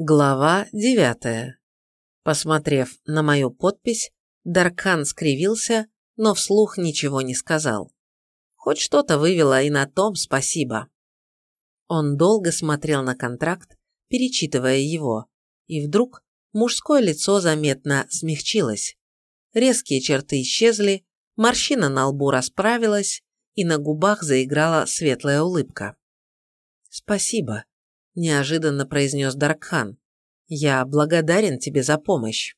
Глава девятая. Посмотрев на мою подпись, Даркан скривился, но вслух ничего не сказал. Хоть что-то вывело, и на том спасибо. Он долго смотрел на контракт, перечитывая его, и вдруг мужское лицо заметно смягчилось. Резкие черты исчезли, морщина на лбу расправилась, и на губах заиграла светлая улыбка. «Спасибо», – неожиданно произнес Даркхан. «Я благодарен тебе за помощь».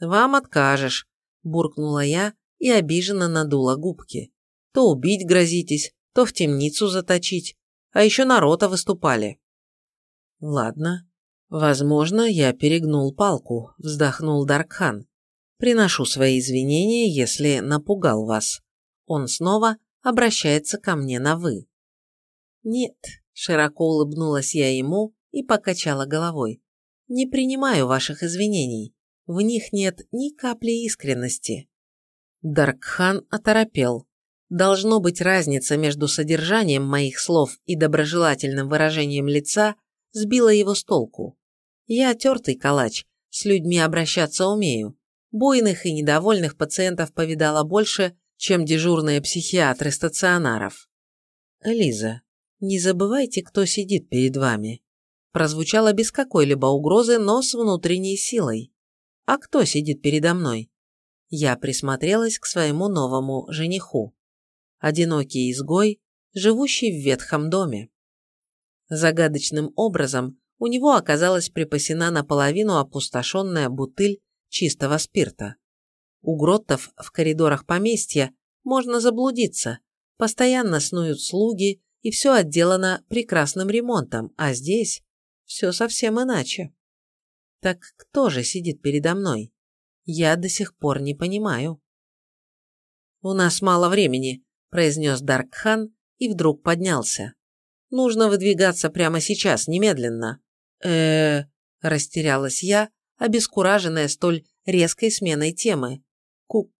«Вам откажешь», – буркнула я и обиженно надула губки. «То убить грозитесь, то в темницу заточить, а еще на рота выступали». «Ладно. Возможно, я перегнул палку», – вздохнул Даркхан. «Приношу свои извинения, если напугал вас». Он снова обращается ко мне на «вы». «Нет», – широко улыбнулась я ему и покачала головой. «Не принимаю ваших извинений. В них нет ни капли искренности». Даркхан оторопел. Должно быть разница между содержанием моих слов и доброжелательным выражением лица сбила его с толку. Я тертый калач, с людьми обращаться умею. Буйных и недовольных пациентов повидала больше, чем дежурные психиатры стационаров. «Элиза, не забывайте, кто сидит перед вами», прозвучало без какой-либо угрозы, но с внутренней силой. «А кто сидит передо мной?» Я присмотрелась к своему новому жениху. Одинокий изгой, живущий в ветхом доме. Загадочным образом у него оказалась припасена наполовину опустошенная бутыль чистого спирта. У гроттов в коридорах поместья можно заблудиться. Постоянно снуют слуги, и все отделано прекрасным ремонтом, а здесь все совсем иначе. Так кто же сидит передо мной? Я до сих пор не понимаю. «У нас мало времени», – произнес Даркхан и вдруг поднялся. «Нужно выдвигаться прямо сейчас, немедленно». э растерялась я, обескураженная столь резкой сменой темы.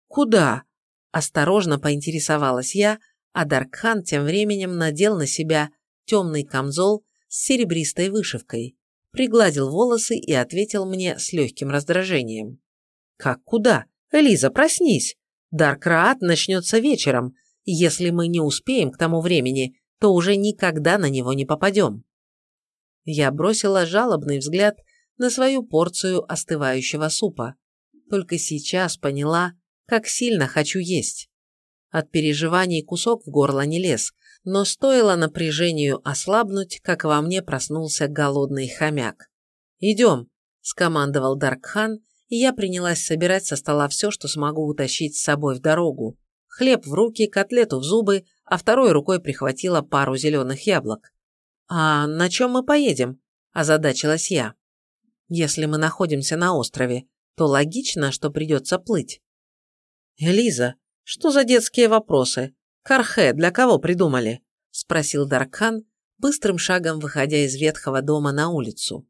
«Куда?» – осторожно поинтересовалась я, а Даркхан тем временем надел на себя темный камзол с серебристой вышивкой, пригладил волосы и ответил мне с легким раздражением. «Как куда? Элиза, проснись! Даркраат начнется вечером, если мы не успеем к тому времени, то уже никогда на него не попадем». Я бросила жалобный взгляд на свою порцию остывающего супа. Только сейчас поняла, как сильно хочу есть. От переживаний кусок в горло не лез, но стоило напряжению ослабнуть, как во мне проснулся голодный хомяк. «Идем», – скомандовал Даркхан, и я принялась собирать со стола все, что смогу утащить с собой в дорогу. Хлеб в руки, котлету в зубы, а второй рукой прихватила пару зеленых яблок. «А на чем мы поедем?» – озадачилась я. «Если мы находимся на острове, то логично, что придется плыть. «Элиза, что за детские вопросы? Кархе для кого придумали?» – спросил Даркхан, быстрым шагом выходя из ветхого дома на улицу.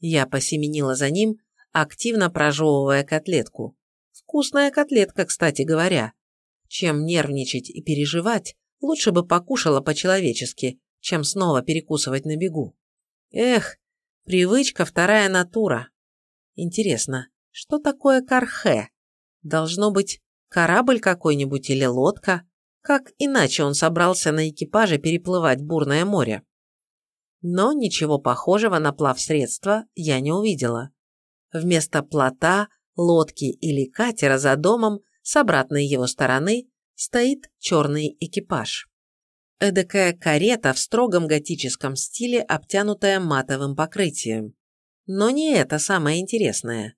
Я посеменила за ним, активно прожевывая котлетку. Вкусная котлетка, кстати говоря. Чем нервничать и переживать, лучше бы покушала по-человечески, чем снова перекусывать на бегу. Эх, привычка вторая натура. Интересно, что такое кархе? Должно быть Корабль какой-нибудь или лодка? Как иначе он собрался на экипаже переплывать бурное море? Но ничего похожего на плавсредство я не увидела. Вместо плота, лодки или катера за домом с обратной его стороны стоит черный экипаж. Эдакая карета в строгом готическом стиле, обтянутая матовым покрытием. Но не это самое интересное.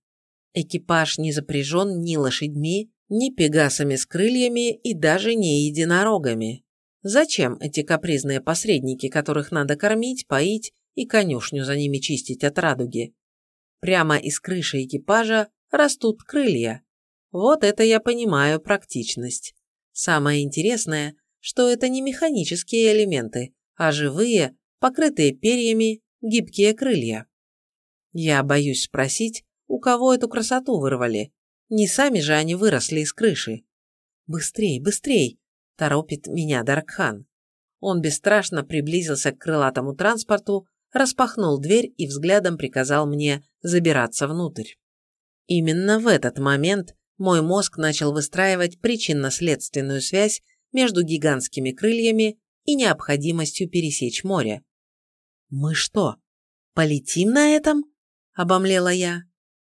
Экипаж не запряжен ни лошадьми, ни пегасами с крыльями и даже не единорогами. Зачем эти капризные посредники, которых надо кормить, поить и конюшню за ними чистить от радуги? Прямо из крыши экипажа растут крылья. Вот это я понимаю практичность. Самое интересное, что это не механические элементы, а живые, покрытые перьями, гибкие крылья. Я боюсь спросить, у кого эту красоту вырвали, не сами же они выросли из крыши. «Быстрей, быстрей!» – торопит меня Даркхан. Он бесстрашно приблизился к крылатому транспорту, распахнул дверь и взглядом приказал мне забираться внутрь. Именно в этот момент мой мозг начал выстраивать причинно-следственную связь между гигантскими крыльями и необходимостью пересечь море. «Мы что, полетим на этом?» – обомлела я.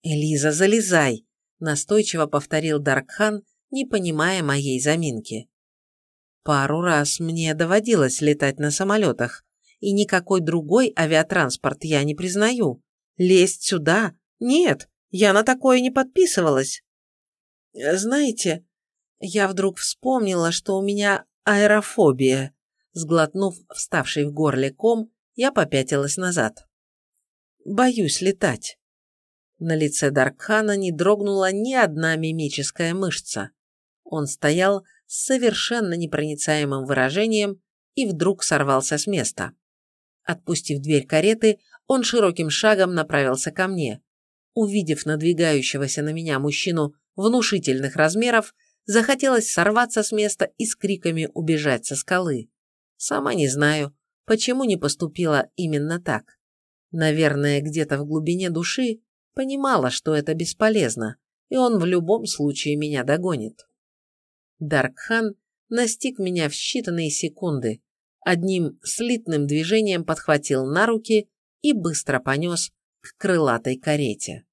«Элиза, залезай!» – настойчиво повторил Даркхан, не понимая моей заминки. Пару раз мне доводилось летать на самолетах, и никакой другой авиатранспорт я не признаю. Лезть сюда? Нет, я на такое не подписывалась. Знаете, я вдруг вспомнила, что у меня аэрофобия. Сглотнув вставший в горле ком, я попятилась назад. Боюсь летать. На лице Даркхана не дрогнула ни одна мимическая мышца. Он стоял с совершенно непроницаемым выражением и вдруг сорвался с места. Отпустив дверь кареты, он широким шагом направился ко мне. Увидев надвигающегося на меня мужчину внушительных размеров, захотелось сорваться с места и с криками убежать со скалы. Сама не знаю, почему не поступила именно так. Наверное, где-то в глубине души понимала, что это бесполезно, и он в любом случае меня догонит. Даркхан настиг меня в считанные секунды, одним слитным движением подхватил на руки и быстро понес к крылатой карете.